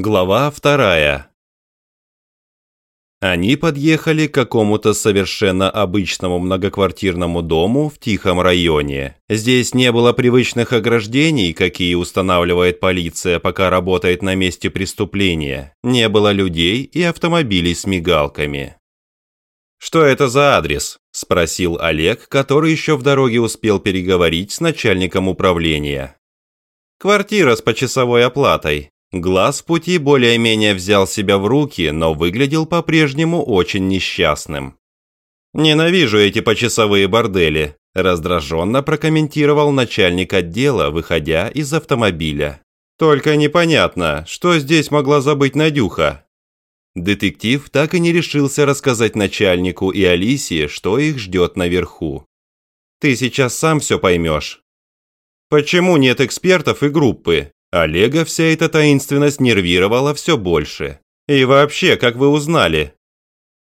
Глава вторая. Они подъехали к какому-то совершенно обычному многоквартирному дому в тихом районе. Здесь не было привычных ограждений, какие устанавливает полиция, пока работает на месте преступления. Не было людей и автомобилей с мигалками. «Что это за адрес?» – спросил Олег, который еще в дороге успел переговорить с начальником управления. «Квартира с почасовой оплатой», Глаз пути более-менее взял себя в руки, но выглядел по-прежнему очень несчастным. «Ненавижу эти почасовые бордели», – раздраженно прокомментировал начальник отдела, выходя из автомобиля. «Только непонятно, что здесь могла забыть Надюха?» Детектив так и не решился рассказать начальнику и Алисе, что их ждет наверху. «Ты сейчас сам все поймешь». «Почему нет экспертов и группы?» Олега вся эта таинственность нервировала все больше. И вообще, как вы узнали?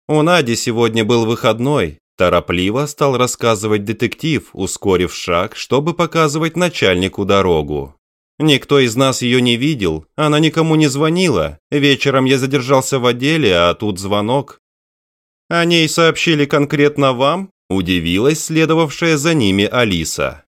У Нади сегодня был выходной. Торопливо стал рассказывать детектив, ускорив шаг, чтобы показывать начальнику дорогу. Никто из нас ее не видел, она никому не звонила. Вечером я задержался в отделе, а тут звонок. О ней сообщили конкретно вам? Удивилась следовавшая за ними Алиса.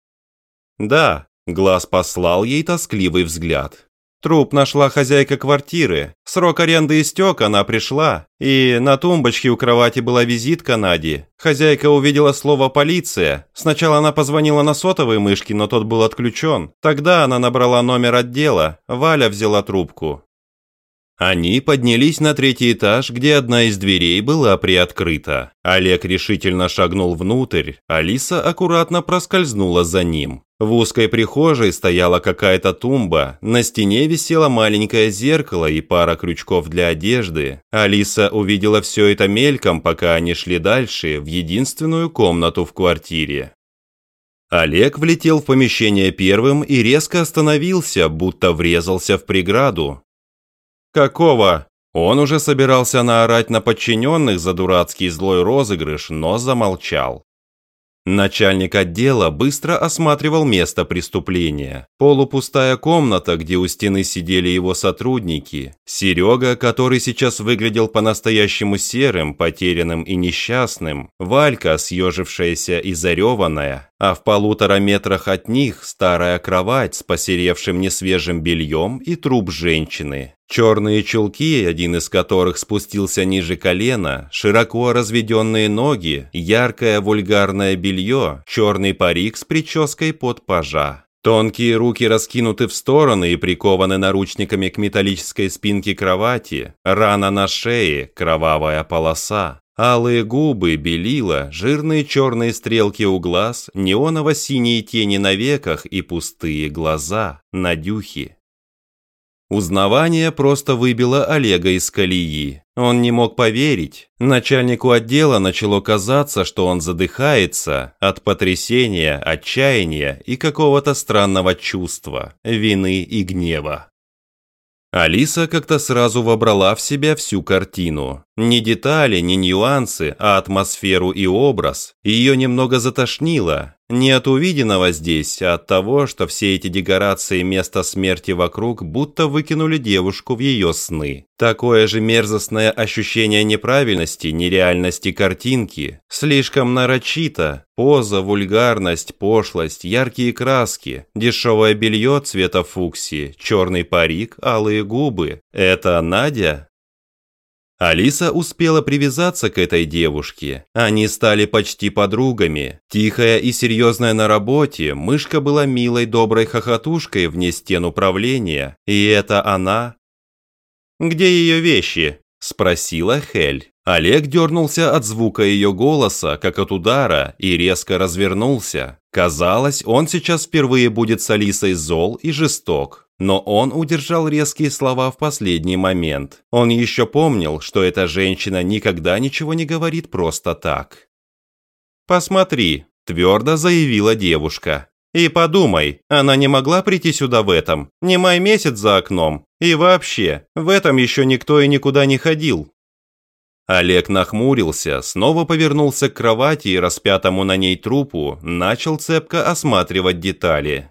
Да, Глаз послал ей тоскливый взгляд. Труп нашла хозяйка квартиры. Срок аренды истек, она пришла. И на тумбочке у кровати была визитка Нади. Хозяйка увидела слово «полиция». Сначала она позвонила на сотовой мышке, но тот был отключен. Тогда она набрала номер отдела. Валя взяла трубку. Они поднялись на третий этаж, где одна из дверей была приоткрыта. Олег решительно шагнул внутрь, Алиса аккуратно проскользнула за ним. В узкой прихожей стояла какая-то тумба, на стене висело маленькое зеркало и пара крючков для одежды. Алиса увидела все это мельком, пока они шли дальше, в единственную комнату в квартире. Олег влетел в помещение первым и резко остановился, будто врезался в преграду. «Какого?» Он уже собирался наорать на подчиненных за дурацкий злой розыгрыш, но замолчал. Начальник отдела быстро осматривал место преступления. Полупустая комната, где у стены сидели его сотрудники. Серега, который сейчас выглядел по-настоящему серым, потерянным и несчастным. Валька, съежившаяся и зареванная. А в полутора метрах от них старая кровать с посеревшим несвежим бельем и труп женщины. Черные чулки, один из которых спустился ниже колена, широко разведенные ноги, яркое вульгарное белье, черный парик с прической под пажа. Тонкие руки раскинуты в стороны и прикованы наручниками к металлической спинке кровати, рана на шее, кровавая полоса. Алые губы, белила, жирные черные стрелки у глаз, неоново-синие тени на веках и пустые глаза, надюхи. Узнавание просто выбило Олега из колеи. Он не мог поверить. Начальнику отдела начало казаться, что он задыхается от потрясения, отчаяния и какого-то странного чувства, вины и гнева. Алиса как-то сразу вобрала в себя всю картину. Не детали, не нюансы, а атмосферу и образ. Ее немного затошнило. Не от увиденного здесь, а от того, что все эти декорации места смерти вокруг будто выкинули девушку в ее сны. Такое же мерзостное ощущение неправильности, нереальности картинки. Слишком нарочито. Поза, вульгарность, пошлость, яркие краски, дешевое белье цвета фуксии, черный парик, алые губы. Это Надя? Алиса успела привязаться к этой девушке. Они стали почти подругами. Тихая и серьезная на работе, мышка была милой доброй хохотушкой вне стен управления. И это она... «Где ее вещи?» – спросила Хель. Олег дернулся от звука ее голоса, как от удара, и резко развернулся. Казалось, он сейчас впервые будет с Алисой зол и жесток. Но он удержал резкие слова в последний момент. Он еще помнил, что эта женщина никогда ничего не говорит просто так. «Посмотри», – твердо заявила девушка. «И подумай, она не могла прийти сюда в этом. Не май месяц за окном. И вообще, в этом еще никто и никуда не ходил». Олег нахмурился, снова повернулся к кровати и распятому на ней трупу, начал цепко осматривать детали.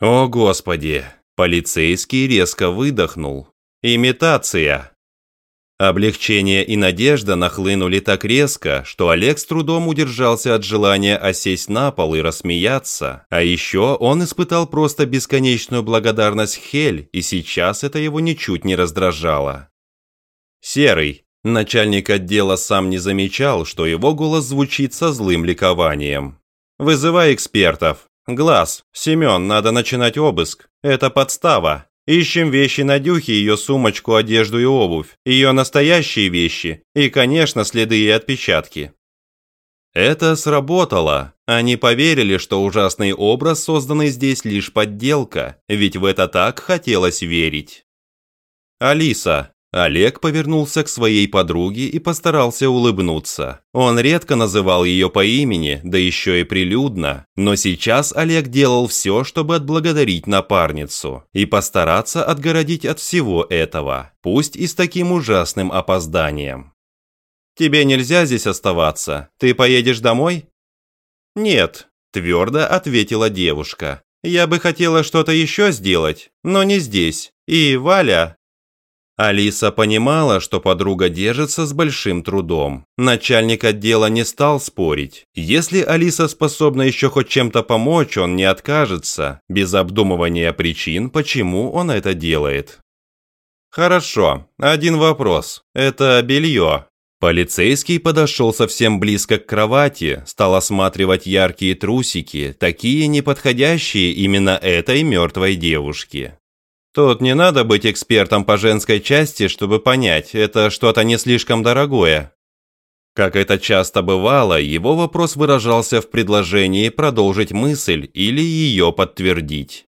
«О, Господи!» Полицейский резко выдохнул. Имитация. Облегчение и надежда нахлынули так резко, что Олег с трудом удержался от желания осесть на пол и рассмеяться. А еще он испытал просто бесконечную благодарность Хель, и сейчас это его ничуть не раздражало. «Серый». Начальник отдела сам не замечал, что его голос звучит со злым ликованием. «Вызывай экспертов. Глаз, Семен, надо начинать обыск. Это подстава. Ищем вещи Надюхи, ее сумочку, одежду и обувь, ее настоящие вещи и, конечно, следы и отпечатки. Это сработало. Они поверили, что ужасный образ, созданный здесь, лишь подделка, ведь в это так хотелось верить. Алиса, Олег повернулся к своей подруге и постарался улыбнуться. Он редко называл ее по имени, да еще и прилюдно, но сейчас Олег делал все, чтобы отблагодарить напарницу и постараться отгородить от всего этого, пусть и с таким ужасным опозданием. «Тебе нельзя здесь оставаться. Ты поедешь домой?» «Нет», – твердо ответила девушка. «Я бы хотела что-то еще сделать, но не здесь. И, Валя, Алиса понимала, что подруга держится с большим трудом. Начальник отдела не стал спорить. Если Алиса способна еще хоть чем-то помочь, он не откажется, без обдумывания причин, почему он это делает. «Хорошо, один вопрос. Это белье». Полицейский подошел совсем близко к кровати, стал осматривать яркие трусики, такие неподходящие именно этой мертвой девушке. Тут не надо быть экспертом по женской части, чтобы понять, это что-то не слишком дорогое. Как это часто бывало, его вопрос выражался в предложении продолжить мысль или ее подтвердить.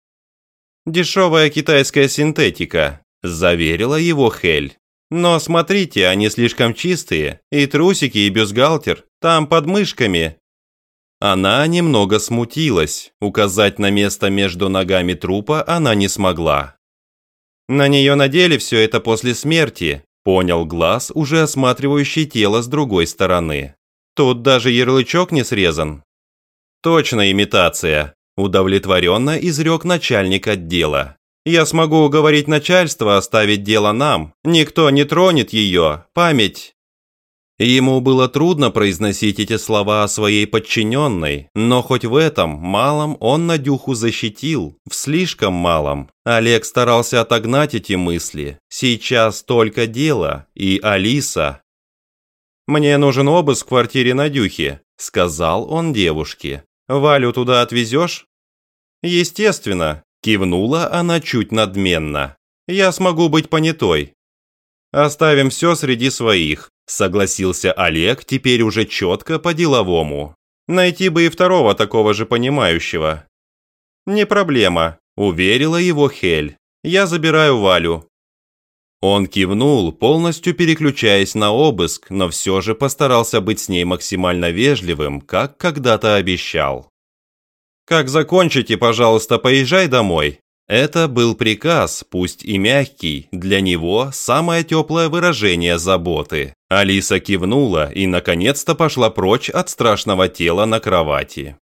«Дешевая китайская синтетика», – заверила его Хель. «Но смотрите, они слишком чистые, и трусики, и бюстгальтер, там под мышками». Она немного смутилась, указать на место между ногами трупа она не смогла. На нее надели все это после смерти, понял глаз, уже осматривающий тело с другой стороны. Тут даже ярлычок не срезан. Точно имитация, удовлетворенно изрек начальник отдела. Я смогу уговорить начальство оставить дело нам. Никто не тронет ее. Память Ему было трудно произносить эти слова о своей подчиненной, но хоть в этом малом он Надюху защитил, в слишком малом. Олег старался отогнать эти мысли. Сейчас только дело, и Алиса. «Мне нужен обыск в квартире Надюхи», – сказал он девушке. «Валю туда отвезешь?» «Естественно», – кивнула она чуть надменно. «Я смогу быть понятой». «Оставим все среди своих. Согласился Олег теперь уже четко по-деловому. Найти бы и второго такого же понимающего. Не проблема, уверила его Хель. Я забираю Валю. Он кивнул, полностью переключаясь на обыск, но все же постарался быть с ней максимально вежливым, как когда-то обещал. «Как закончите, пожалуйста, поезжай домой», это был приказ, пусть и мягкий, для него самое теплое выражение заботы. Алиса кивнула и наконец-то пошла прочь от страшного тела на кровати.